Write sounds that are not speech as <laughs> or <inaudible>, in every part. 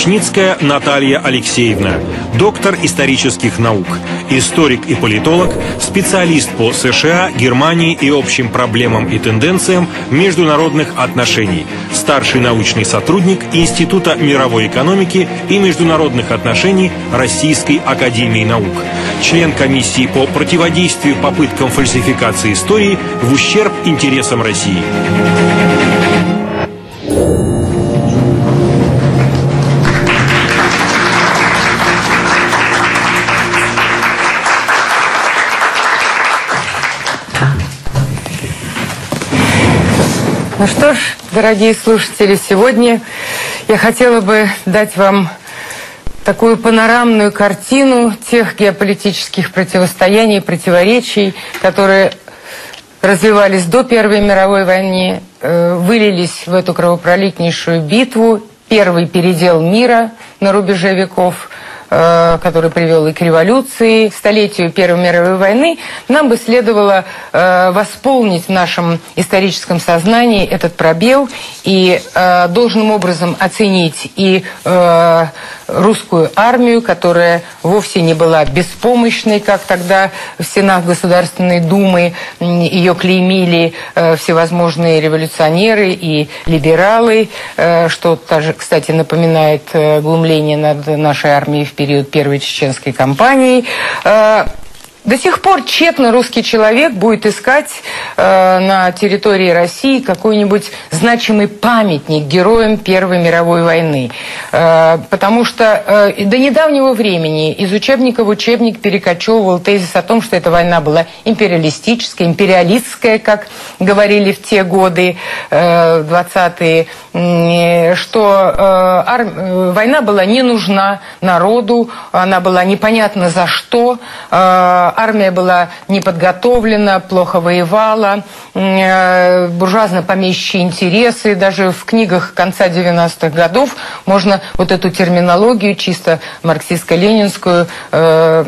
Плечницкая Наталья Алексеевна, доктор исторических наук, историк и политолог, специалист по США, Германии и общим проблемам и тенденциям международных отношений, старший научный сотрудник Института мировой экономики и международных отношений Российской академии наук, член комиссии по противодействию попыткам фальсификации истории в ущерб интересам России. Ну что ж, дорогие слушатели, сегодня я хотела бы дать вам такую панорамную картину тех геополитических противостояний противоречий, которые развивались до Первой мировой войны, э, вылились в эту кровопролитнейшую битву, первый передел мира на рубеже веков – который привел и к революции, к столетию Первой мировой войны, нам бы следовало э, восполнить в нашем историческом сознании этот пробел и э, должным образом оценить и русскую армию, которая вовсе не была беспомощной, как тогда в стенах Государственной Думы ее клеймили э, всевозможные революционеры и либералы, э, что кстати, напоминает э, глумление над нашей армией в период Первой чеченской кампании. До сих пор тщетно русский человек будет искать э, на территории России какой-нибудь значимый памятник героям Первой мировой войны. Э, потому что э, до недавнего времени из учебника в учебник перекочевывал тезис о том, что эта война была империалистическая, империалистская, как говорили в те годы, э, 20-е, э, что э, ар... Э, война была не нужна народу, она была непонятна за что, э, армия была не подготовлена, плохо воевала, э, буржуазно-помещие интересы. Даже в книгах конца 90-х годов можно вот эту терминологию чисто марксистско-ленинскую э,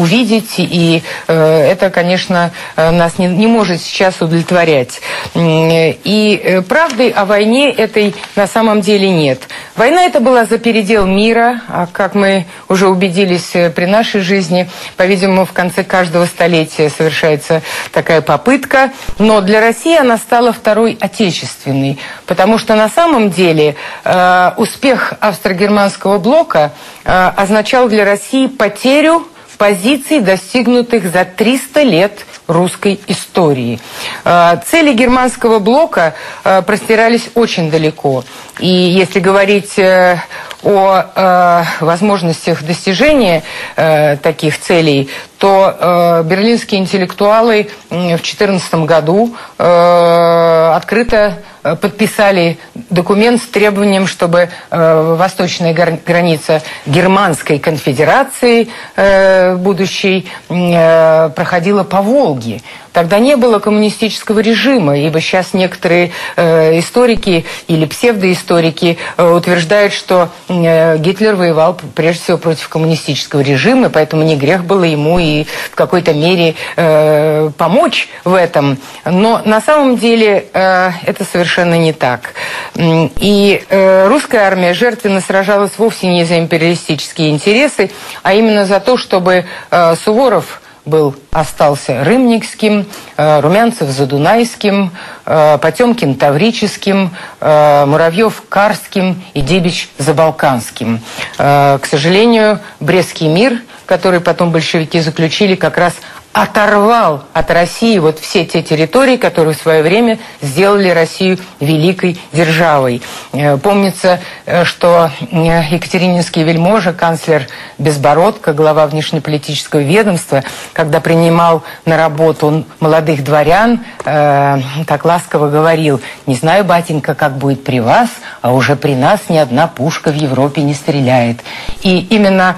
увидеть. И э, это, конечно, нас не, не может сейчас удовлетворять. И правды о войне этой на самом деле нет. Война это была за передел мира, а как мы уже убедились при нашей жизни, по по-видимому, в конце каждого столетия совершается такая попытка. Но для России она стала второй отечественной, потому что на самом деле э, успех австро-германского блока э, означал для России потерю позиций, достигнутых за 300 лет русской истории. Э, цели германского блока э, простирались очень далеко. И если говорить э, о э, возможностях достижения э, таких целей, то э, берлинские интеллектуалы в 2014 году э, открыто э, подписали документ с требованием, чтобы э, восточная граница Германской конфедерации э, будущей э, проходила по Волге. Тогда не было коммунистического режима, ибо сейчас некоторые э, историки или псевдоисторики э, утверждают, что э, Гитлер воевал прежде всего против коммунистического режима, поэтому не грех было ему и в какой-то мере э, помочь в этом. Но на самом деле э, это совершенно не так. И э, русская армия жертвенно сражалась вовсе не за империалистические интересы, а именно за то, чтобы э, Суворов был, остался Рымникским, э, Румянцев Задунайским, э, Потемкин Таврическим, э, Муравьев Карским и Дебич Забалканским. К сожалению, Брестский мир, который потом большевики заключили, как раз оторвал от России вот все те территории, которые в свое время сделали Россию великой державой. Э, помнится, э, что э, Екатерининский вельможа, канцлер Безбородко, глава внешнеполитического ведомства, когда принимал на работу молодых дворян, так ласково говорил, «Не знаю, батенька, как будет при вас, а уже при нас ни одна пушка в Европе не стреляет». И именно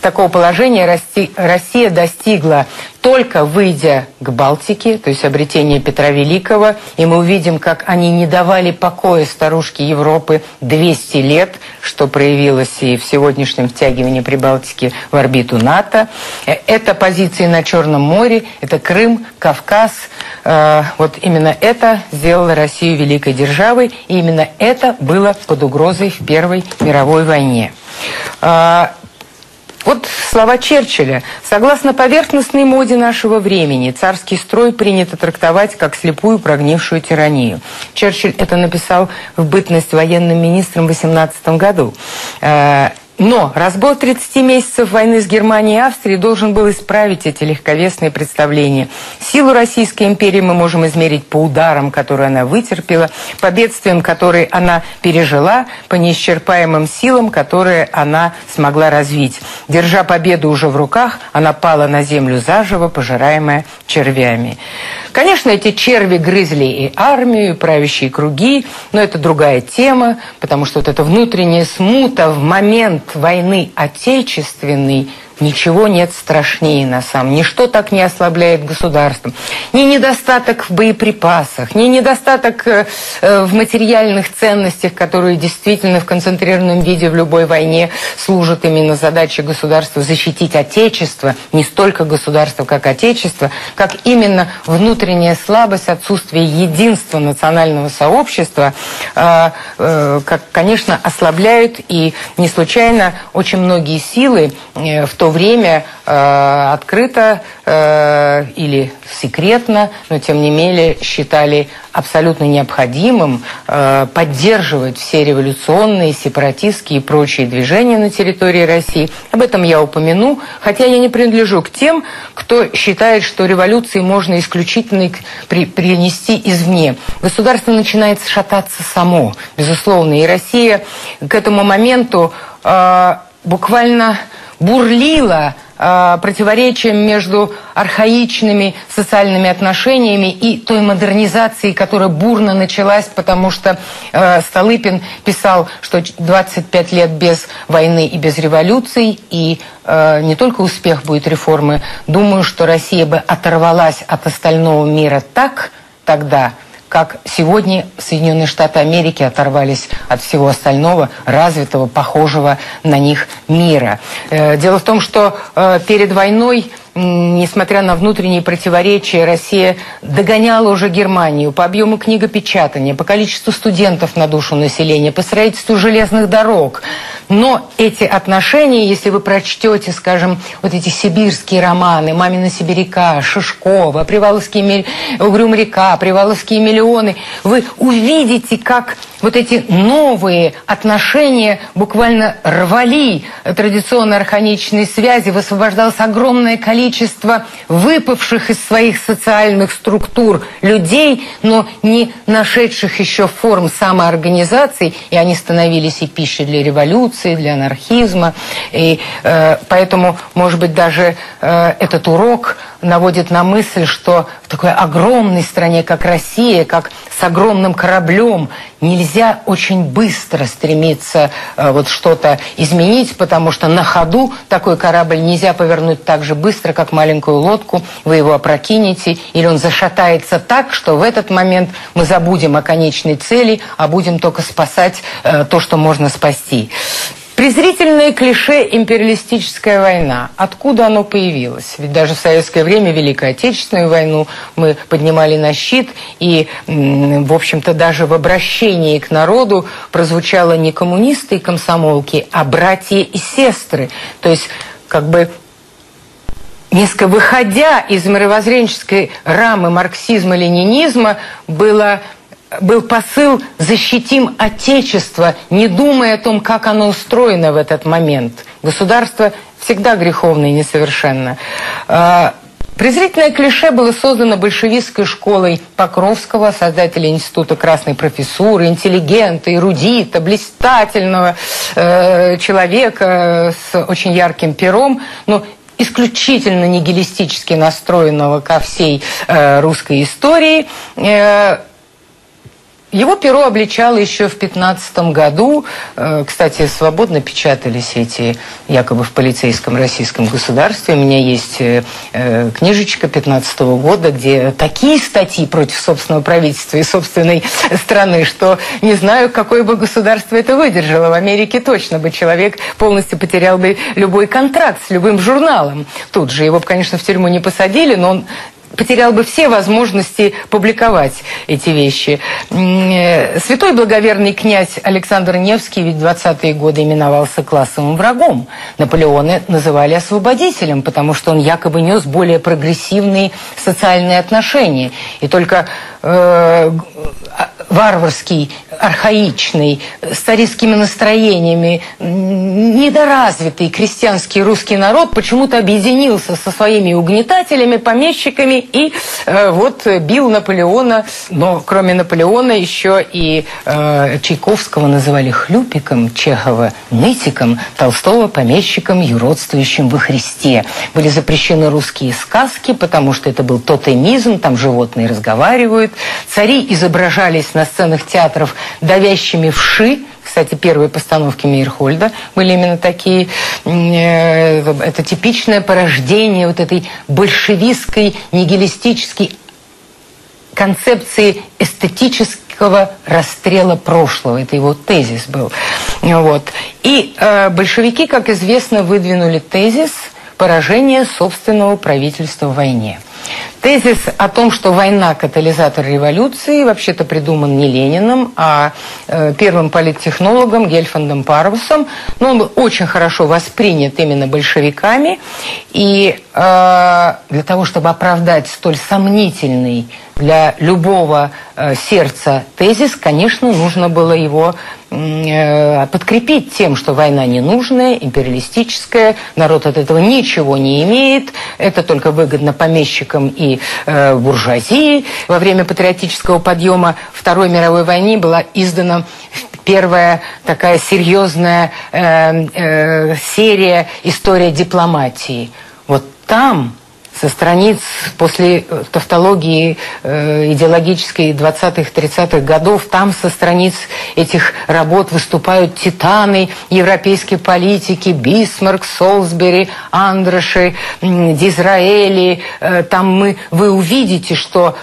такого положения Россия достигла достигла только выйдя к Балтике, то есть обретение Петра Великого, и мы увидим, как они не давали покоя старушке Европы 200 лет, что проявилось и в сегодняшнем втягивании Прибалтики в орбиту НАТО. Э, это позиции на Черном море, это Крым, Кавказ. Э, вот именно это сделало Россию великой державой, и именно это было под угрозой в Первой мировой войне. Слова Черчилля. Согласно поверхностной моде нашего времени, царский строй принято трактовать как слепую прогнившую тиранию. Черчилль это написал в бытность военным министром в 18 году. Э, но разбор 30 месяцев войны с Германией и Австрией должен был исправить эти легковесные представления. Силу Российской империи мы можем измерить по ударам, которые она вытерпела, по бедствиям, которые она пережила, по неисчерпаемым силам, которые она смогла развить. Держа победу уже в руках, она пала на землю заживо, пожираемая червями. Конечно, эти черви грызли и армию, и правящие круги, но это другая тема, потому что вот эта внутренняя смута в момент войны отечественной Ничего нет страшнее на самом. Ничто так не ослабляет государство. Ни недостаток в боеприпасах, ни недостаток э, э, в материальных ценностях, которые действительно в концентрированном виде в любой войне служат именно задаче государства защитить Отечество, не столько государство, как Отечество, как именно внутренняя слабость, отсутствие единства национального сообщества, э, как, конечно, ослабляют и не случайно очень многие силы в то время э, открыто э, или секретно, но тем не менее считали абсолютно необходимым э, поддерживать все революционные, сепаратистские и прочие движения на территории России. Об этом я упомяну, хотя я не принадлежу к тем, кто считает, что революции можно исключительно при, принести извне. Государство начинает шататься само, безусловно, и Россия к этому моменту э, буквально бурлило э, противоречием между архаичными социальными отношениями и той модернизацией, которая бурно началась, потому что э, Столыпин писал, что 25 лет без войны и без революций, и э, не только успех будет реформы, думаю, что Россия бы оторвалась от остального мира так тогда, как сегодня Соединенные Штаты Америки оторвались от всего остального, развитого, похожего на них мира. Э, дело в том, что э, перед войной несмотря на внутренние противоречия, Россия догоняла уже Германию по объему книгопечатания, по количеству студентов на душу населения, по строительству железных дорог. Но эти отношения, если вы прочтете, скажем, вот эти сибирские романы «Мамина сибиряка», «Шишкова», «Приваловские Угрюм-река», «Приваловские миллионы», вы увидите, как вот эти новые отношения буквально рвали традиционно архоничные связи, высвобождалось огромное количество выпавших из своих социальных структур людей, но не нашедших еще форм самоорганизации, и они становились и пищей для революции, для анархизма. И э, поэтому, может быть, даже э, этот урок наводит на мысль, что в такой огромной стране, как Россия, как с огромным кораблем, нельзя очень быстро стремиться э, вот что-то изменить, потому что на ходу такой корабль нельзя повернуть так же быстро, как маленькую лодку, вы его опрокинете, или он зашатается так, что в этот момент мы забудем о конечной цели, а будем только спасать э, то, что можно спасти. Презрительное клише «империалистическая война». Откуда оно появилось? Ведь даже в советское время Великую Отечественную войну мы поднимали на щит, и, в общем-то, даже в обращении к народу прозвучало не коммунисты и комсомолки, а братья и сестры. То есть, как бы несколько выходя из мировоззренческой рамы марксизма-ленинизма, был посыл «защитим Отечество», не думая о том, как оно устроено в этот момент. Государство всегда греховно и несовершенно. А, презрительное клише было создано большевистской школой Покровского, создателя Института красной профессуры, интеллигента, эрудита, блистательного э, человека с очень ярким пером, но исключительно нигилистически настроенного ко всей э, русской истории. Э, его перо обличало еще в 15 году. Э, кстати, свободно печатались эти якобы в полицейском российском государстве. У меня есть э, э, книжечка 15 года, где такие статьи против собственного правительства и собственной страны, что не знаю, какое бы государство это выдержало. В Америке точно бы человек полностью потерял бы любой контракт с любым журналом. Тут же его, конечно, в тюрьму не посадили, но он потерял бы все возможности публиковать эти вещи. Э, святой благоверный князь Александр Невский ведь в 20-е годы именовался классовым врагом. Наполеона называли освободителем, потому что он якобы нес более прогрессивные социальные отношения. И только э, варварский, архаичный, с царистскими настроениями, недоразвитый крестьянский русский народ почему-то объединился со своими угнетателями, помещиками и э, вот бил Наполеона. Но кроме Наполеона еще и э, Чайковского называли хлюпиком, Чехова нытиком, Толстого помещиком, юродствующим во Христе. Были запрещены русские сказки, потому что это был тотемизм, там животные разговаривают. Цари изображались на сценах театров давящими вши, кстати, первые постановки Мейерхольда были именно такие. Э, это типичное порождение вот этой большевистской, нигилистической концепции эстетического расстрела прошлого. Это его тезис был. Вот. И э, большевики, как известно, выдвинули тезис поражения собственного правительства в войне. Тезис о том, что война – катализатор революции, вообще-то придуман не Лениным, а э, первым политтехнологом Гельфандом Парвусом. Но он был очень хорошо воспринят именно большевиками. И э, для того, чтобы оправдать столь сомнительный для любого э, сердца тезис, конечно, нужно было его э, подкрепить тем, что война ненужная, империалистическая, народ от этого ничего не имеет, это только выгодно помещикам и э, буржуазии. Во время патриотического подъема Второй мировой войны была издана первая такая серьезная э, э, серия «История дипломатии». Вот там со страниц после э, тавтологии э, идеологической 20-30-х годов, там со страниц этих работ выступают титаны европейской политики, Бисмарк, Солсбери, Андроши, Дизраэли. Э, там мы, вы увидите, что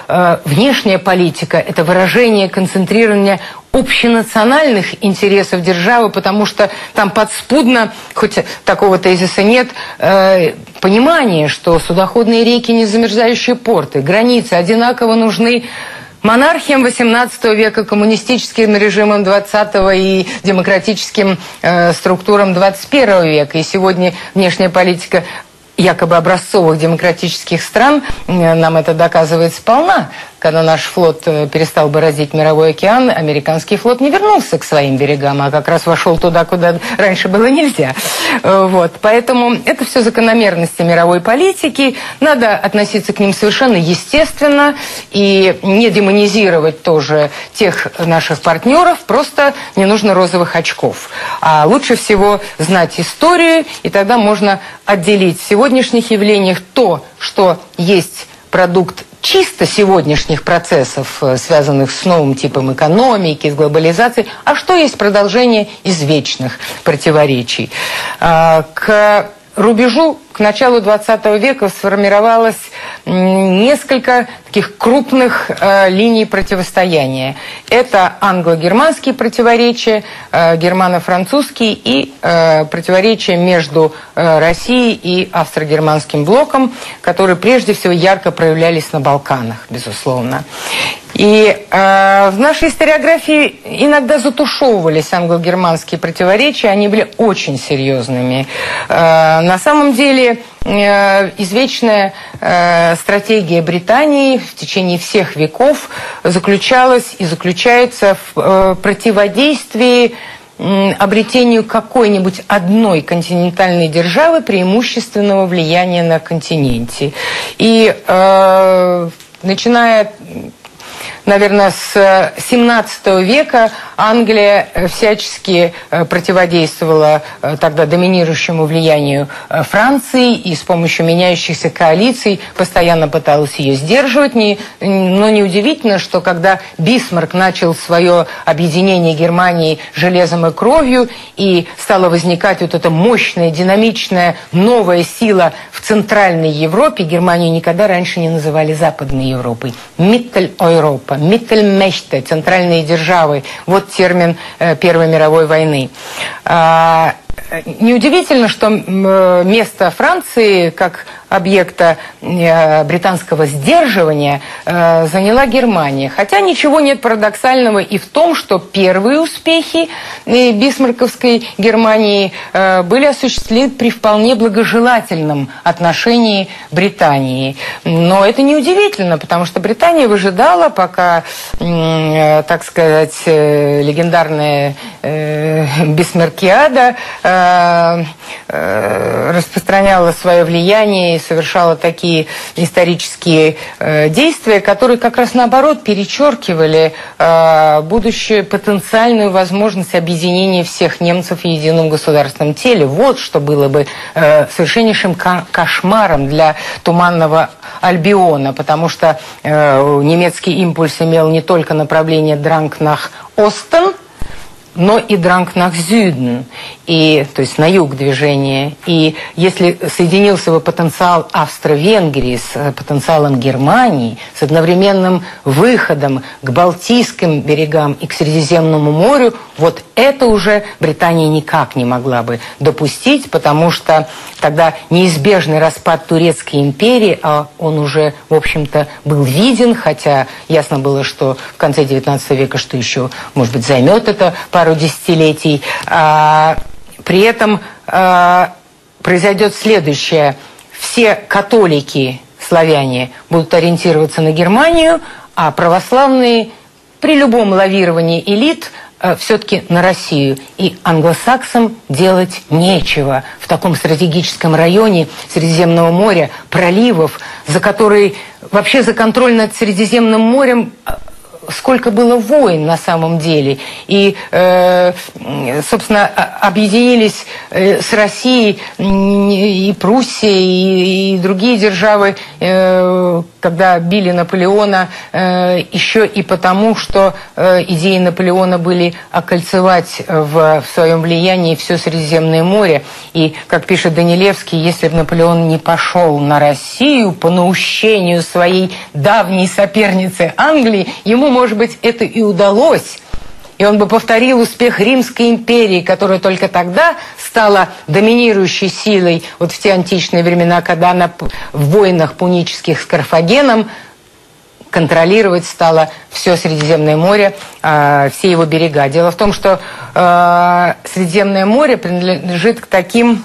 внешняя политика – это выражение концентрирования общенациональных интересов державы, потому что там подспудно, хоть такого тезиса нет, э, понимание, что судоходные реки не замерзающие порты, границы одинаково нужны монархиям XVIII века, коммунистическим режимам XX и демократическим э, структурам XXI века. И сегодня внешняя политика якобы образцовых демократических стран, э, нам это доказывает сполна. Когда наш флот э, перестал бороздить мировой океан, американский флот не вернулся к своим берегам, а как раз вошел туда, куда раньше было нельзя. Э, вот. Поэтому это все закономерности мировой политики. Надо относиться к ним совершенно естественно и не демонизировать тоже тех наших партнеров. Просто не нужно розовых очков. А лучше всего знать историю, и тогда можно отделить в сегодняшних явлениях то, что есть продукт чисто сегодняшних процессов, э, связанных с новым типом экономики, с глобализацией, а что есть продолжение извечных противоречий. А, к рубежу к началу 20 века сформировалось несколько таких крупных э, линий противостояния. Это англо-германские противоречия, э, германо-французские и э, противоречия между э, Россией и австро-германским блоком, которые прежде всего ярко проявлялись на Балканах, безусловно. И э, в нашей историографии иногда затушевывались англо-германские противоречия, они были очень серьезными. Э, на самом деле э, извечная э, стратегия Британии в течение всех веков заключалась и заключается в э, противодействии обретению какой-нибудь одной континентальной державы преимущественного влияния на континенте. И э, начиная наверное, с 17 века Англия всячески противодействовала тогда доминирующему влиянию Франции и с помощью меняющихся коалиций постоянно пыталась ее сдерживать. Но неудивительно, что когда Бисмарк начал свое объединение Германии железом и кровью, и стала возникать вот эта мощная, динамичная, новая сила в Центральной Европе, Германию никогда раньше не называли Западной Европой. Миттель-Европа, Миттельмеште, центральные державы. Вот термин э, Первой мировой войны. А, Неудивительно, что э, место Франции как объекта э, британского сдерживания э, заняла Германия. Хотя ничего нет парадоксального и в том, что первые успехи бисмарковской Германии были осуществлены при вполне благожелательном отношении Британии. Но это неудивительно, потому что Британия выжидала, пока, так сказать, легендарная Бисмаркиада Э, э, распространяла свое влияние совершала такие исторические э, действия, которые как раз наоборот перечеркивали будущую потенциальную возможность объединения всех немцев в едином государственном теле. Вот что было бы совершеннейшим кошмаром для Туманного Альбиона, потому что немецкий импульс имел не только направление Дранг-нах-Остен, но и дранг nach Süden, и, то есть на юг движения. И если соединился бы потенциал Австро-Венгрии с э, потенциалом Германии, с одновременным выходом к Балтийским берегам и к Средиземному морю, вот это уже Британия никак не могла бы допустить, потому что тогда неизбежный распад Турецкой империи, а он уже, в общем-то, был виден, хотя ясно было, что в конце XIX века, что еще, может быть, займет это пару десятилетий. А, при этом а, произойдет следующее. Все католики, славяне, будут ориентироваться на Германию, а православные при любом лавировании элит – Э, все-таки на Россию. И англосаксам делать нечего в таком стратегическом районе Средиземного моря, проливов, за которые вообще за контроль над Средиземным морем сколько было войн на самом деле. И, э, собственно, объединились э, с Россией и Пруссия, и, другие державы, э, когда били Наполеона, еще и потому, что идеи Наполеона были окольцевать в, в своем влиянии все Средиземное море. И, как пишет Данилевский, если бы Наполеон не пошел на Россию по наущению своей давней соперницы Англии, ему может быть, это и удалось, и он бы повторил успех Римской империи, которая только тогда стала доминирующей силой вот в те античные времена, когда она в войнах пунических с Карфагеном контролировать стала все Средиземное море, э, все его берега. Дело в том, что э, Средиземное море принадлежит к таким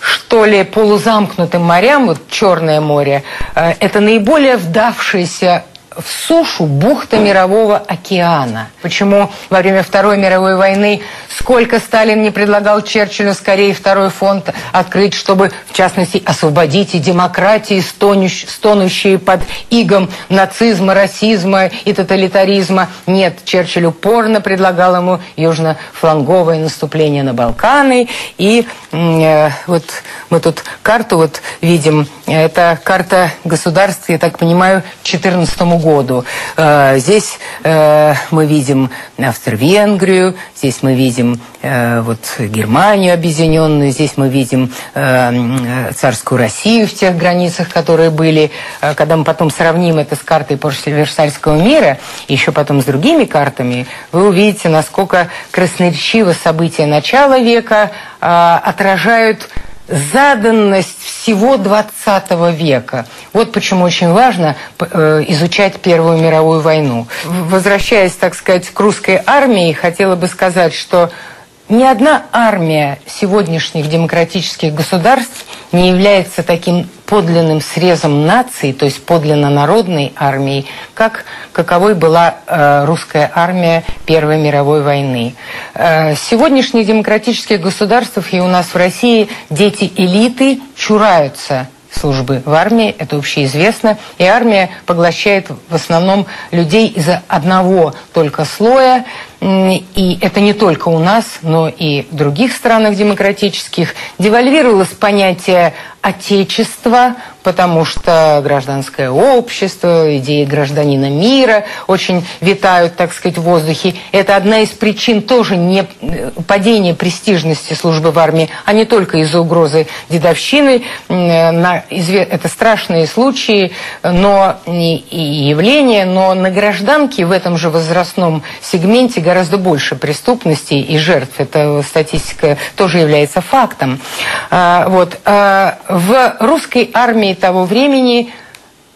что ли, полузамкнутым морям, вот Черное море, э, это наиболее вдавшиеся в сушу бухта Мирового океана. Почему во время Второй мировой войны сколько Сталин не предлагал Черчиллю скорее второй фонд открыть, чтобы, в частности, освободить и демократии, стонущие под игом нацизма, расизма и тоталитаризма. Нет, Черчилль упорно предлагал ему южно-фланговое наступление на Балканы. И э, вот мы тут карту вот видим. Это карта государства, я так понимаю, 14 году. Э, здесь э, мы видим Австро-Венгрию, здесь мы видим э, вот Германию объединенную, здесь мы видим царскую Россию в тех границах, которые были. Когда мы потом сравним это с картой после Версальского мира, еще потом с другими картами, вы увидите, насколько красноречиво события начала века отражают заданность всего 20 века. Вот почему очень важно э, изучать Первую мировую войну. Возвращаясь, так сказать, к русской армии, хотела бы сказать, что ни одна армия сегодняшних демократических государств не является таким подлинным срезом нации, то есть подлинно народной армией, как каковой была э, русская армия Первой мировой войны. Э, сегодняшних демократических государств и у нас в России дети элиты чураются службы в армии, это общеизвестно. И армия поглощает в основном людей из одного только слоя, и это не только у нас, но и в других странах демократических, девальвировалось понятие отечества, потому что гражданское общество, идеи гражданина мира очень витают, так сказать, в воздухе. Это одна из причин тоже не падения престижности службы в армии, а не только из-за угрозы дедовщины. Это страшные случаи но и явления, но на гражданке в этом же возрастном сегменте гораздо больше преступностей и жертв. Эта статистика тоже является фактом. А, вот. А, в русской армии того времени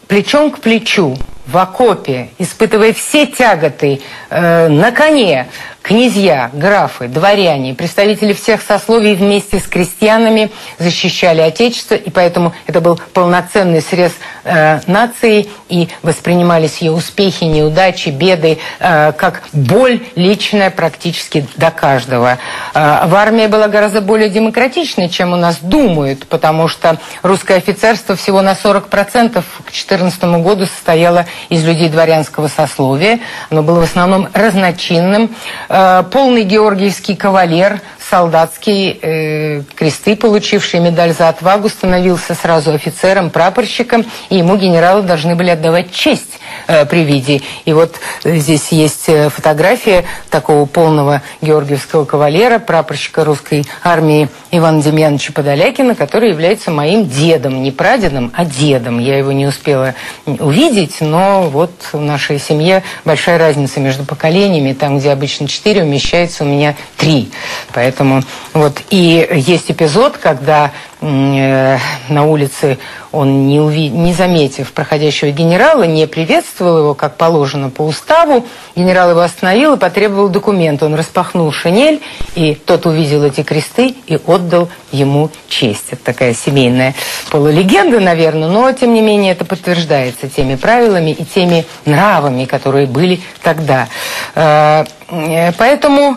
плечом к плечу в окопе, испытывая все тяготы э, на коне, Князья, графы, дворяне, представители всех сословий вместе с крестьянами защищали Отечество, и поэтому это был полноценный срез э, нации, и воспринимались ее успехи, неудачи, беды э, как боль личная практически до каждого. Э, в армии была гораздо более демократичной, чем у нас думают, потому что русское офицерство всего на 40% к 2014 году состояло из людей дворянского сословия. Оно было в основном разночинным, Э, полный георгиевский кавалер, солдатские э, кресты, получивший медаль за отвагу, становился сразу офицером, прапорщиком, и ему генералы должны были отдавать честь э, при виде. И вот здесь есть э, фотография такого полного георгиевского кавалера, прапорщика русской армии Ивана Демьяновича Подолякина, который является моим дедом, не прадедом, а дедом. Я его не успела увидеть, но вот в нашей семье большая разница между поколениями. Там, где обычно четыре, умещается у меня три. Поэтому вот и есть эпизод, когда Э, на улице он, не, уви... не заметив проходящего генерала, не приветствовал его, как положено по уставу. Генерал его остановил и потребовал документ. Он распахнул шинель, и тот увидел эти кресты и отдал ему честь. Это такая семейная полулегенда, наверное, но, тем не менее, это подтверждается теми правилами и теми нравами, которые были тогда. Э, э, поэтому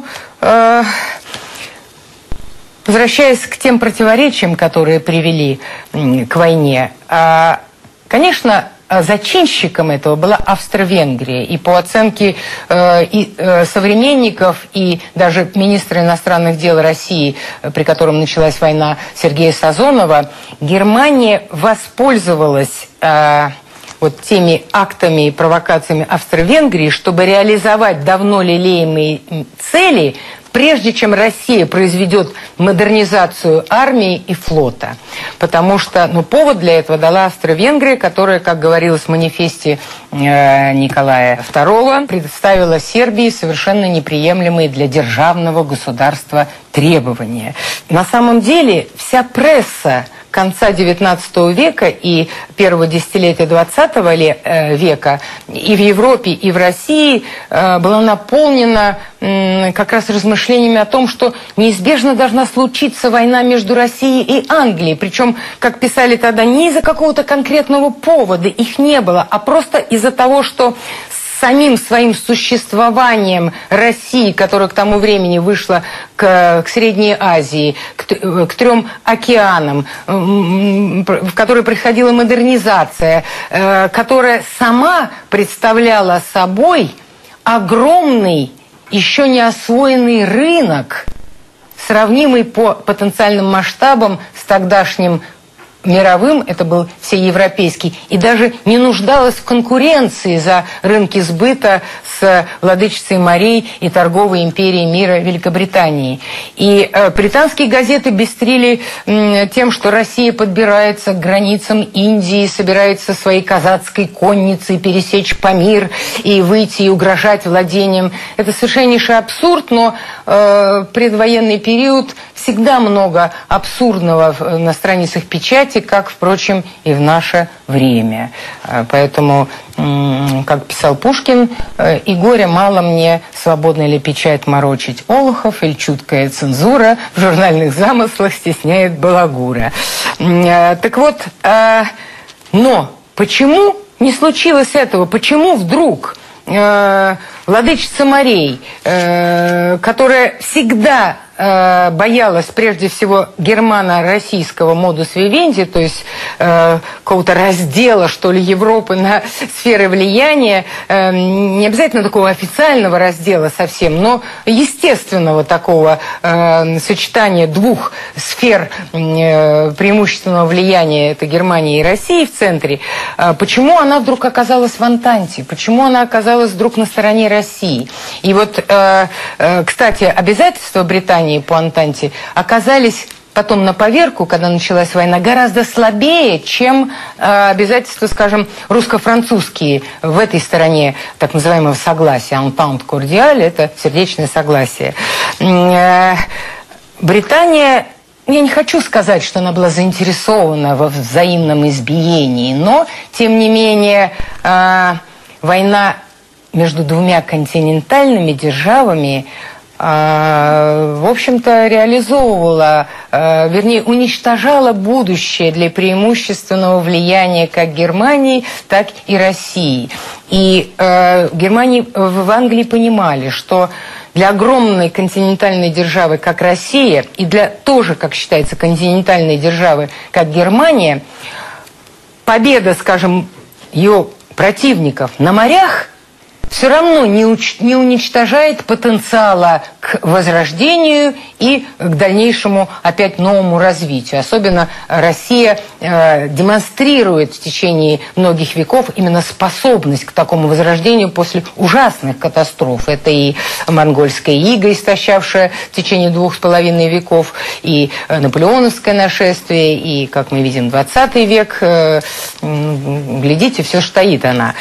Возвращаясь к тем противоречиям, которые привели к войне, а, конечно, зачинщиком этого была Австро-Венгрия. И по оценке э, э, современников и даже министра иностранных дел России, при котором началась война Сергея Сазонова, Германия воспользовалась э, вот теми актами и провокациями Австро-Венгрии, чтобы реализовать давно лелеемые цели прежде чем Россия произведет модернизацию армии и флота. Потому что ну, повод для этого дала Австро-Венгрия, которая, как говорилось в манифесте э, Николая II, представила Сербии совершенно неприемлемые для державного государства требования. На самом деле вся пресса конца XIX века и первого десятилетия XX э, века и в Европе, и в России э, была наполнена как раз размышлениями о том, что неизбежно должна случиться война между Россией и Англией. Причем, как писали тогда, не из-за какого-то конкретного повода, их не было, а просто из-за того, что самим своим существованием России, которая к тому времени вышла к, к Средней Азии, к, к трем океанам, в которой происходила модернизация, э, которая сама представляла собой огромный, еще не освоенный рынок, сравнимый по потенциальным масштабам с тогдашним мировым, это был всеевропейский, и даже не нуждалась в конкуренции за рынки сбыта с владычицей морей и торговой империей мира Великобритании. И э, британские газеты бестрили э, тем, что Россия подбирается к границам Индии, собирается своей казацкой конницей пересечь Памир и выйти и угрожать владением. Это совершеннейший абсурд, но э, предвоенный период всегда много абсурдного на страницах печати, как, впрочем, и в наше время. Э, поэтому, как писал Пушкин, э, «И горе мало мне, свободно ли печать морочить Олухов, или чуткая цензура в журнальных замыслах стесняет балагура». Э, так вот, но почему не случилось этого? Почему вдруг владычица морей, которая всегда э, боялась прежде всего германо-российского модус вивенди, то есть э, какого-то раздела, что ли, Европы на <laughs> сферы влияния, э, не обязательно такого официального раздела совсем, но естественного такого э, сочетания двух сфер э, преимущественного влияния, это Германия и Россия в центре, э, почему она вдруг оказалась в Антанте, почему она оказалась вдруг на стороне России. И вот, э, э, кстати, обязательства Британии по Антанте оказались потом на поверку, когда началась война, гораздо слабее, чем э, обязательства, скажем, русско-французские в этой стороне так называемого согласия. Entente cordiale – это сердечное согласие. Э, Британия я не хочу сказать, что она была заинтересована во взаимном избиении, но, тем не менее, э, война между двумя континентальными державами в общем-то, реализовывала, а, вернее, уничтожала будущее для преимущественного влияния как Германии, так и России. И э, Германии в Англии понимали, что для огромной континентальной державы, как Россия, и для тоже, как считается, континентальной державы, как Германия, победа, скажем, ее противников на морях – все равно не, уч- не уничтожает потенциала к возрождению и к дальнейшему опять новому развитию. Особенно Россия э, демонстрирует в течение многих веков именно способность к такому возрождению после ужасных катастроф. Это и монгольская ига, истощавшая в течение двух с половиной веков, и э, наполеоновское нашествие, и, как мы видим, 20 век. Э, глядите, все стоит она.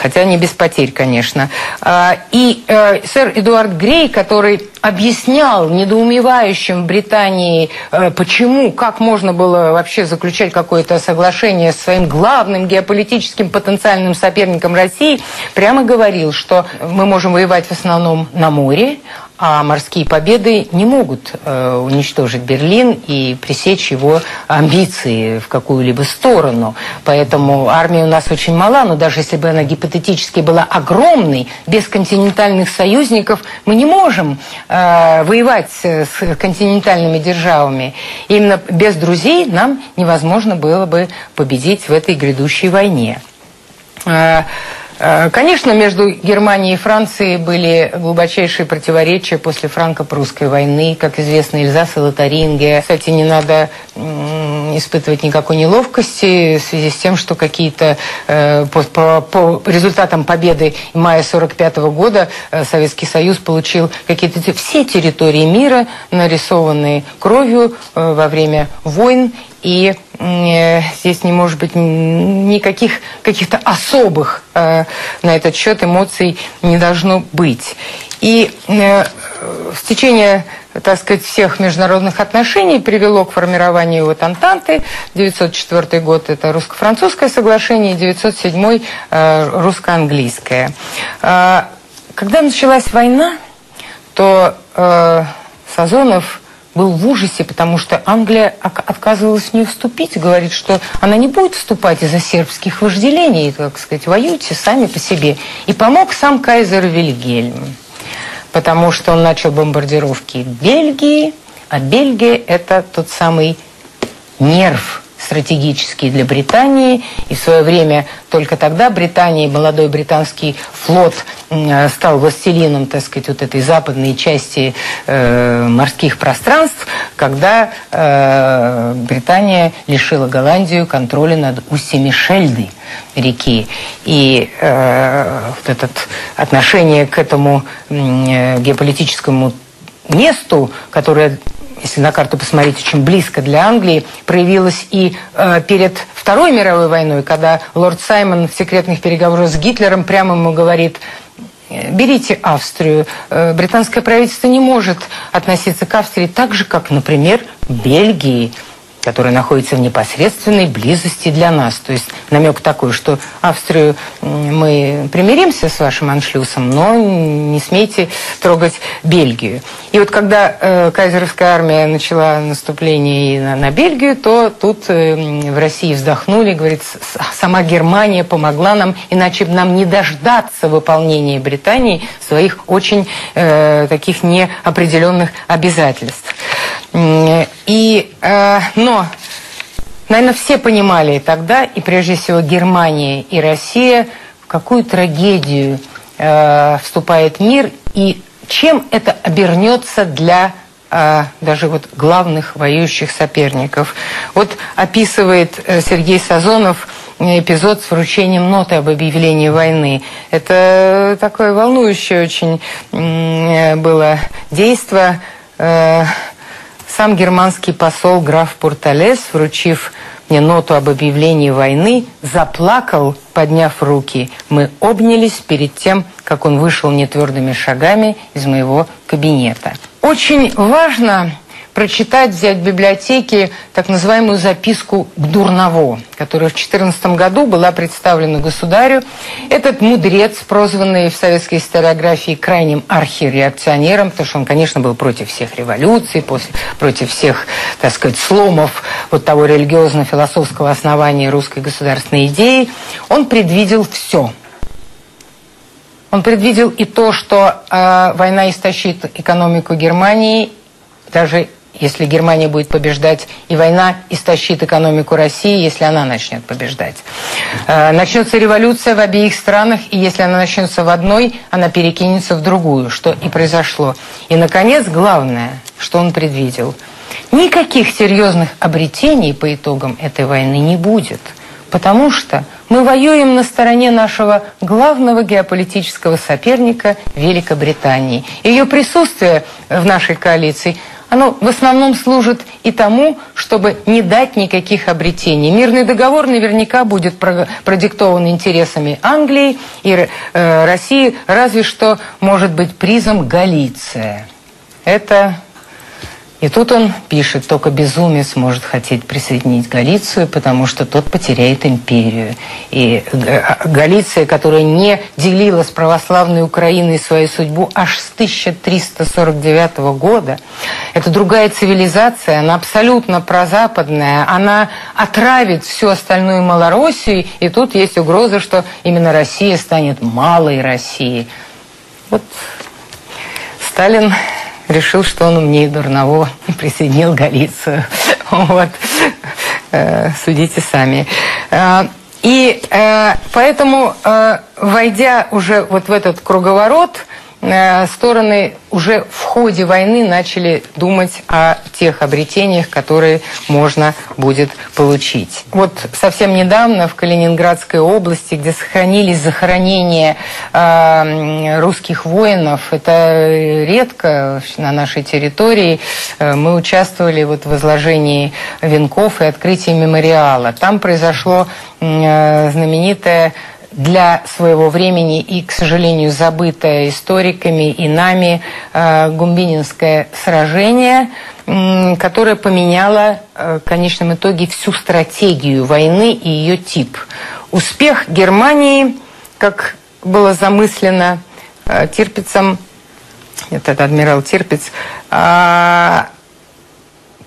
Хотя не без потерь, конечно конечно. А, и э, сэр Эдуард Грей, который объяснял недоумевающим в Британии, э, почему, как можно было вообще заключать какое-то соглашение с своим главным геополитическим потенциальным соперником России, прямо говорил, что мы можем воевать в основном на море, а морские победы не могут э, уничтожить Берлин и пресечь его амбиции в какую-либо сторону. Поэтому армия у нас очень мала, но даже если бы она гипотетически была огромной, без континентальных союзников мы не можем э, воевать с континентальными державами. Именно без друзей нам невозможно было бы победить в этой грядущей войне. Э, конечно, между Германией и Францией были глубочайшие противоречия после франко-прусской войны. Как известно, Эльзас и Лотарингия. Кстати, не надо испытывать никакой неловкости в связи с тем, что какие-то э, по, по, по результатам победы мая 45 года э, Советский Союз получил какие-то все территории мира, нарисованные кровью э, во время войн и э, здесь не может быть никаких каких-то особых э, на этот счет эмоций не должно быть. И э, в течение, так сказать, всех международных отношений привело к формированию вот Антанты. 904 год – это русско-французское соглашение, 907 э, – русско-английское. Э, когда началась война, то э, Сазонов был в ужасе, потому что Англия отказывалась в нее вступить, говорит, что она не будет вступать из-за сербских вожделений, так сказать, воюйте сами по себе. И помог сам кайзер Вильгельм, потому что он начал бомбардировки Бельгии, а Бельгия – это тот самый нерв стратегический для Британии. И в свое время только тогда Британия, молодой британский флот э, стал властелином, так сказать, вот этой западной части э, морских пространств, когда э, Британия лишила Голландию контроля над устьями реки. И э, вот это отношение к этому э, геополитическому месту, которое если на карту посмотреть, очень близко для Англии, проявилась и э, перед Второй мировой войной, когда лорд Саймон в секретных переговорах с Гитлером прямо ему говорит, «Э, берите Австрию. Э, британское правительство не может относиться к Австрии так же, как, например, Бельгии которая находится в непосредственной близости для нас. То есть намек такой, что Австрию мы примиримся с вашим аншлюсом, но не смейте трогать Бельгию. И вот когда э, кайзеровская армия начала наступление на, на Бельгию, то тут э, в России вздохнули, говорит, сама Германия помогла нам, иначе бы нам не дождаться выполнения Британии своих очень э, таких неопределенных обязательств. И, э, но наверное, все понимали тогда, и прежде всего Германия и Россия, в какую трагедию э, вступает мир и чем это обернется для э, даже вот главных воюющих соперников. Вот описывает Сергей Сазонов эпизод с вручением ноты об объявлении войны. Это такое волнующее очень было действие. Сам германский посол граф Пурталес, вручив мне ноту об объявлении войны, заплакал, подняв руки. Мы обнялись перед тем, как он вышел нетвердыми шагами из моего кабинета. Очень важно прочитать, взять в библиотеке так называемую записку к Дурново, которая в 2014 году была представлена государю. Этот мудрец, прозванный в советской историографии крайним архиреакционером, потому что он, конечно, был против всех революций, после, против всех, так сказать, сломов вот того религиозно-философского основания русской государственной идеи, он предвидел все – он предвидел и то, что э, война истощит экономику Германии, даже если Германия будет побеждать, и война истощит экономику России, если она начнет побеждать. Э, начнется революция в обеих странах, и если она начнется в одной, она перекинется в другую, что и произошло. И, наконец, главное, что он предвидел. Никаких серьезных обретений по итогам этой войны не будет, потому что мы воюем на стороне нашего главного геополитического соперника Великобритании. Ее присутствие в нашей коалиции – оно в основном служит и тому, чтобы не дать никаких обретений. Мирный договор наверняка будет продиктован интересами Англии и э, России, разве что может быть призом Галиция. Это и тут он пишет, только безумец может хотеть присоединить Галицию, потому что тот потеряет империю. И э, Галиция, которая не делила с православной Украиной свою судьбу аж с 1349 года, это другая цивилизация, она абсолютно прозападная, она отравит всю остальную Малороссию, и тут есть угроза, что именно Россия станет малой Россией. Вот Сталин решил, что он умнее Дурново и <laughs> присоединил Галицию. <laughs> Вот. Э, судите сами. Э, и э, поэтому, войдя уже вот в этот круговорот, стороны уже в ходе войны начали думать о тех обретениях, которые можно будет получить. Вот совсем недавно в Калининградской области, где сохранились захоронения э, русских воинов, это редко на нашей территории, э, мы участвовали вот в возложении венков и открытии мемориала. Там произошло э, знаменитое для своего времени и, к сожалению, забытое историками и нами э, Гумбининское сражение, которое поменяло э, в конечном итоге всю стратегию войны и ее тип. Успех Германии, как было замыслено э, Тирпицем, этот адмирал Тирпиц,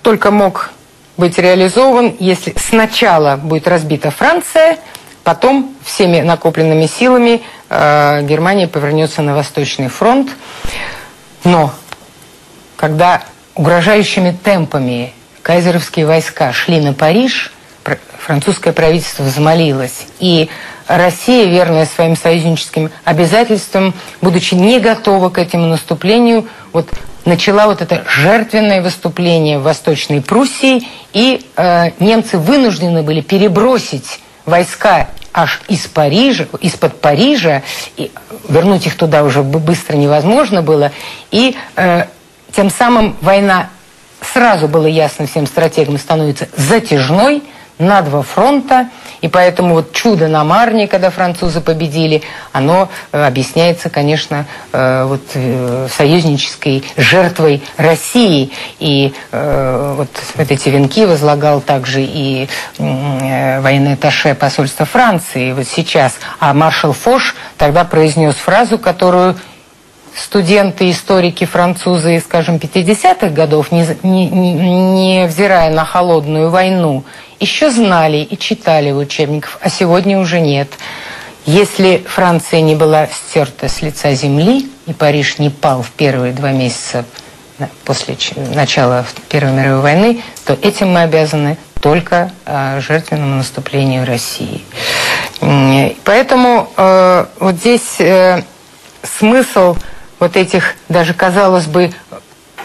только мог быть реализован, если сначала будет разбита Франция – Потом всеми накопленными силами э, Германия повернется на Восточный фронт. Но когда угрожающими темпами кайзеровские войска шли на Париж, французское правительство взмолилось. И Россия, верная своим союзническим обязательствам, будучи не готова к этому наступлению, вот начала вот это жертвенное выступление в Восточной Пруссии, и э, немцы вынуждены были перебросить войска аж из Парижа, из-под Парижа, и вернуть их туда уже быстро невозможно было, и э, тем самым война сразу было ясно всем стратегам становится затяжной, на два фронта, и поэтому вот чудо на Марне, когда французы победили, оно э, объясняется, конечно, э, вот э, союзнической жертвой России. И вот, эти венки возлагал также и военный таше посольства Франции вот сейчас. А маршал Фош тогда произнес фразу, которую студенты, историки, французы, скажем, 50-х годов, не, не, не взирая на холодную войну, еще знали и читали в учебниках, а сегодня уже нет. Если Франция не была стерта с лица земли, и Париж не пал в первые два месяца после начала Первой мировой войны, то этим мы обязаны только э, жертвенному наступлению России. Поэтому э, вот здесь э, смысл вот этих, даже казалось бы,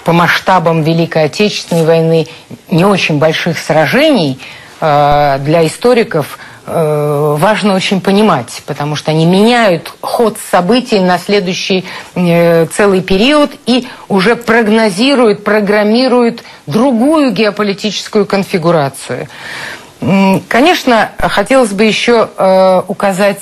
по масштабам Великой Отечественной войны не очень больших сражений э, для историков э, важно очень понимать, потому что они меняют ход событий на следующий э, целый период и уже прогнозируют, программируют другую геополитическую конфигурацию. Конечно, хотелось бы еще указать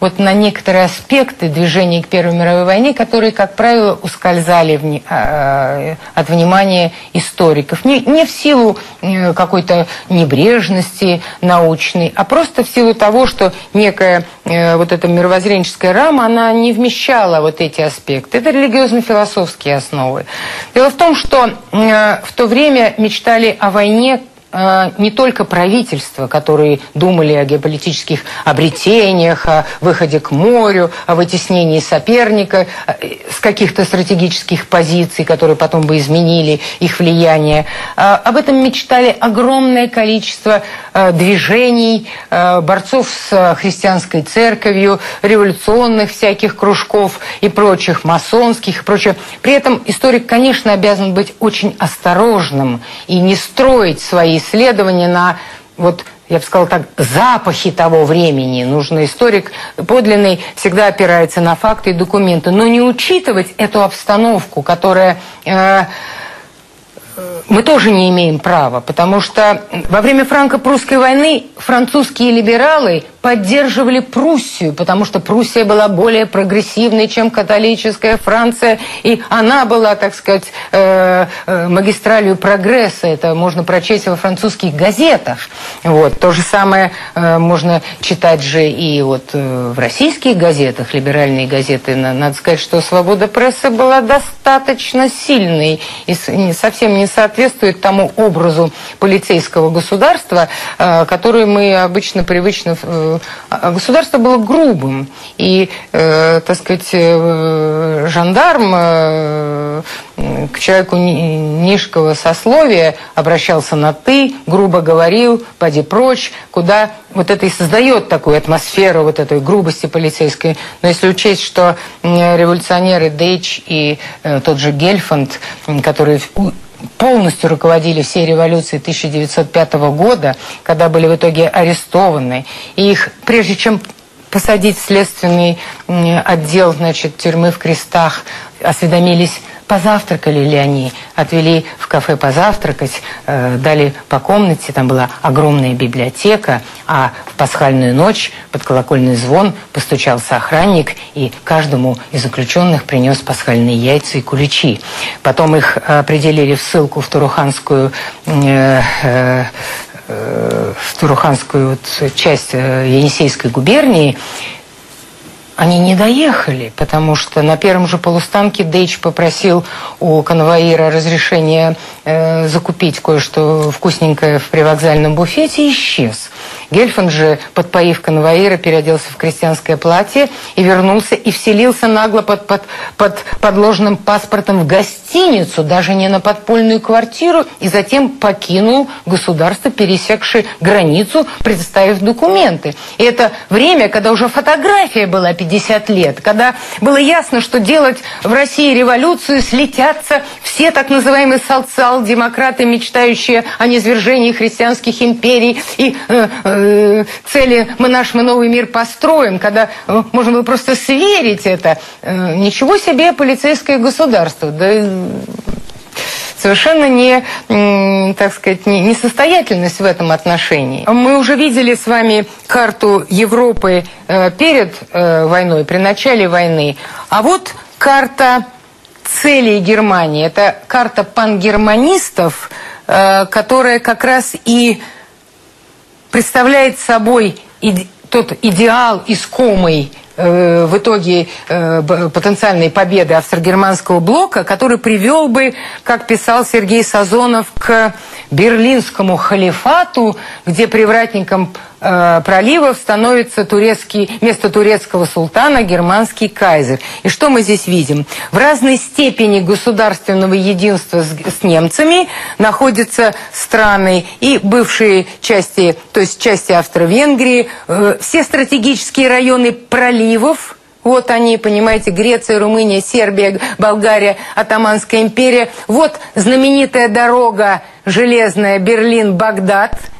вот на некоторые аспекты движения к Первой мировой войне, которые, как правило, ускользали в, э, от внимания историков. Не, не в силу э, какой-то небрежности научной, а просто в силу того, что некая э, вот эта мировоззренческая рама, она не вмещала вот эти аспекты. Это религиозно-философские основы. Дело в том, что э, в то время мечтали о войне не только правительства, которые думали о геополитических обретениях, о выходе к морю, о вытеснении соперника э, с каких-то стратегических позиций, которые потом бы изменили их влияние. Э, об этом мечтали огромное количество движений, борцов с христианской церковью, революционных всяких кружков и прочих, масонских и прочее. При этом историк, конечно, обязан быть очень осторожным и не строить свои исследования на вот я бы сказала так, запахи того времени. Нужно историк подлинный всегда опирается на факты и документы, но не учитывать эту обстановку, которая э, мы тоже не имеем права, потому что во время франко-прусской войны французские либералы поддерживали Пруссию, потому что Пруссия была более прогрессивной, чем католическая Франция, и она была, так сказать, э, э, магистралью прогресса. Это можно прочесть во французских газетах. Вот. То же самое э, можно читать же и вот в российских газетах, либеральные газеты. Надо сказать, что свобода прессы была достаточно сильной и совсем не соответствует тому образу полицейского государства, который мы обычно привычно а государство было грубым. И, э, так сказать, э, жандарм э, к человеку низкого сословия обращался на «ты», грубо говорил, поди прочь, куда вот это и создает такую атмосферу вот этой грубости полицейской. Но если учесть, что революционеры Дейч и э, тот же Гельфанд, которые полностью руководили всей революцией 1905 года, когда были в итоге арестованы. И их, прежде чем посадить в следственный отдел значит, тюрьмы в крестах, осведомились позавтракали ли они, отвели в кафе позавтракать, э, дали по комнате, там была огромная библиотека, а в пасхальную ночь под колокольный звон постучался охранник и каждому из заключенных принес пасхальные яйца и куличи. Потом их определили в ссылку в Туруханскую э, э, э в Туруханскую вот часть э, Енисейской губернии, они не доехали, потому что на первом же полустанке Дейч попросил у конвоира разрешения э, закупить кое-что вкусненькое в привокзальном буфете и исчез. Гельфанд же, подпоив конвоира, переоделся в крестьянское платье и вернулся и вселился нагло под, под, под подложным паспортом в гостиницу, даже не на подпольную квартиру, и затем покинул государство, пересекшее границу, представив документы. И это время, когда уже фотография была 50 лет, когда было ясно, что делать в России революцию, слетятся все так называемые социал-демократы, мечтающие о низвержении христианских империй и э, Э, цели мы наш мы новый мир построим, когда э, можно было просто сверить это. Э, ничего себе полицейское государство. Да совершенно не, так сказать, не, несостоятельность в этом отношении. Мы уже видели с вами карту Европы перед войной, при начале войны. А вот карта целей Германии. Это карта пангерманистов, которая как раз и представляет собой тот идеал искомый э, в итоге э, потенциальной победы австро-германского блока, который привел бы, как писал Сергей Сазонов, к берлинскому халифату, где привратником э, проливов становится турецкий, вместо турецкого султана германский кайзер. И что мы здесь видим? В разной степени государственного единства с, с немцами находятся страны и бывшие части, то есть части Австро-Венгрии, э, все стратегические районы проливов, вот они, понимаете, Греция, Румыния, Сербия, Болгария, Атаманская империя. Вот знаменитая дорога железная Берлин-Багдад –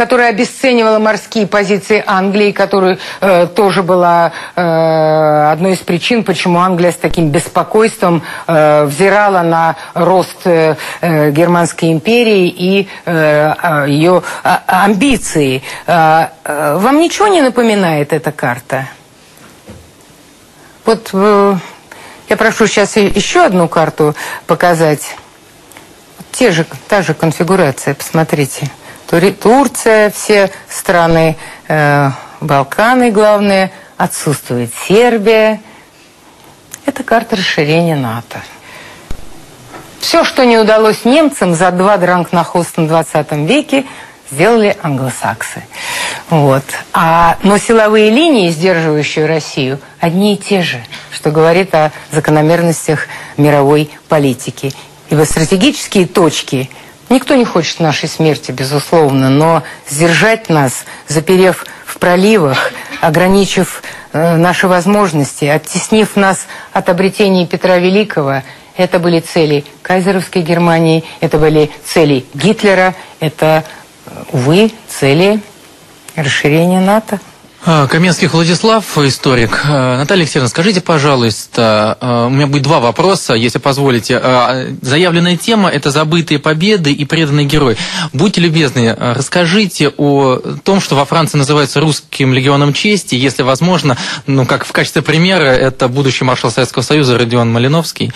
которая обесценивала морские позиции Англии, которая э, тоже была э, одной из причин, почему Англия с таким беспокойством э, взирала на рост э, э Германской империи и э, э ее э, амбиции. Э, э, вам ничего не напоминает эта карта? Вот э, я прошу сейчас еще одну карту показать. Те же, та же конфигурация, посмотрите. Турция, все страны э, Балканы, главные, отсутствует Сербия. Это карта расширения НАТО. Все, что не удалось немцам за два Дранкнахоста на 20 веке, сделали англосаксы. Вот. А, но силовые линии, сдерживающие Россию, одни и те же, что говорит о закономерностях мировой политики. Ибо стратегические точки – Никто не хочет нашей смерти, безусловно, но сдержать нас, заперев в проливах, ограничив э, наши возможности, оттеснив нас от обретения Петра Великого, это были цели кайзеровской Германии, это были цели Гитлера, это, увы, цели расширения НАТО. А, Каменских Владислав, историк. А, Наталья Алексеевна, скажите, пожалуйста, а, у меня будет два вопроса, если позволите. Заявленная тема – это забытые победы и преданный герой. Будьте любезны, расскажите о том, что во Франции называется русским легионом чести, если возможно, ну, как в качестве примера, это будущий маршал Советского Союза Родион Малиновский.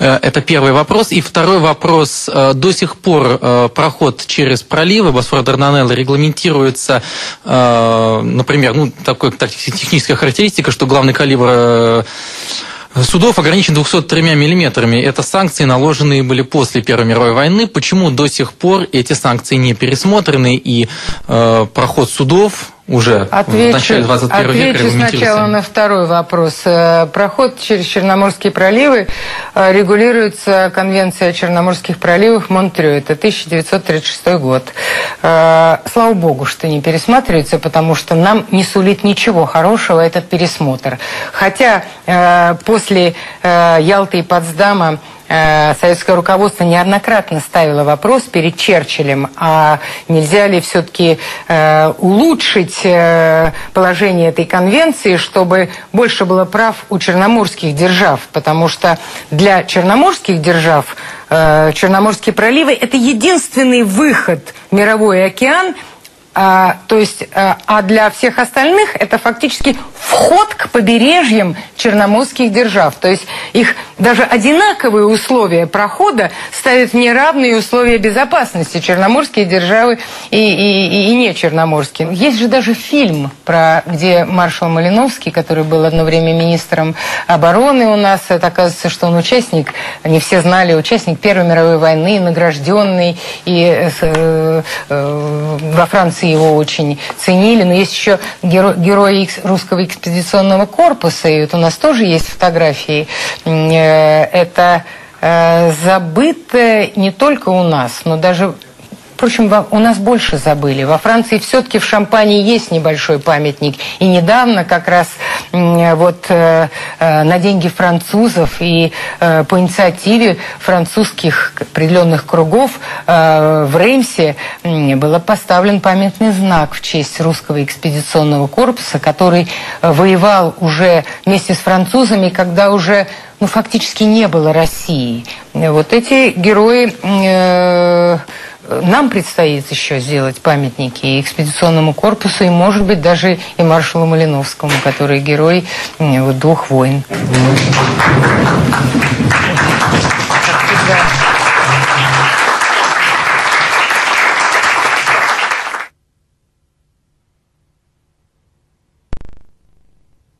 Это первый вопрос. И второй вопрос. До сих пор проход через проливы Босфор-Дарданелл регламентируется, например, ну, такой техническая характеристика, что главный калибр э, судов ограничен 203 миллиметрами. Это санкции, наложенные были после Первой мировой войны. Почему до сих пор эти санкции не пересмотрены и э, проход судов уже отвечу, в начале 21 века Отвечу сначала на второй вопрос. Э, проход через Черноморские проливы э, регулируется Конвенцией о Черноморских проливах Монтрё. Это 1936 год. Э, слава богу, что не пересматривается, потому что нам не сулит ничего хорошего этот пересмотр. Хотя после Ялты и Потсдама советское руководство неоднократно ставило вопрос перед Черчиллем, а нельзя ли все-таки э, улучшить э, положение этой конвенции, чтобы больше было прав у черноморских держав, потому что для черноморских держав Черноморские проливы – это единственный выход в мировой океан – а, то есть, а, а для всех остальных это фактически вход к побережьям черноморских держав. То есть их даже одинаковые условия прохода ставят в неравные условия безопасности черноморские державы и, и, и не черноморские. Есть же даже фильм, про, где маршал Малиновский, который был одно время министром обороны у нас, это оказывается, что он участник, не все знали, участник Первой мировой войны, награжденный и э, э, э, во Франции его очень ценили. Но есть еще геро герои русского экспедиционного корпуса, и вот у нас тоже есть фотографии. Э, это э, забытое не только у нас, но даже Впрочем, у нас больше забыли. Во Франции все-таки в Шампане есть небольшой памятник. И недавно как раз вот э, э, на деньги французов и э, по инициативе французских определенных кругов в Реймсе был поставлен памятный знак в честь русского экспедиционного корпуса, который воевал уже вместе с французами, когда уже ну, фактически не было России. Вот эти герои нам предстоит еще сделать памятники и экспедиционному корпусу, и, может быть, даже и маршалу Малиновскому, который герой вот, двух войн.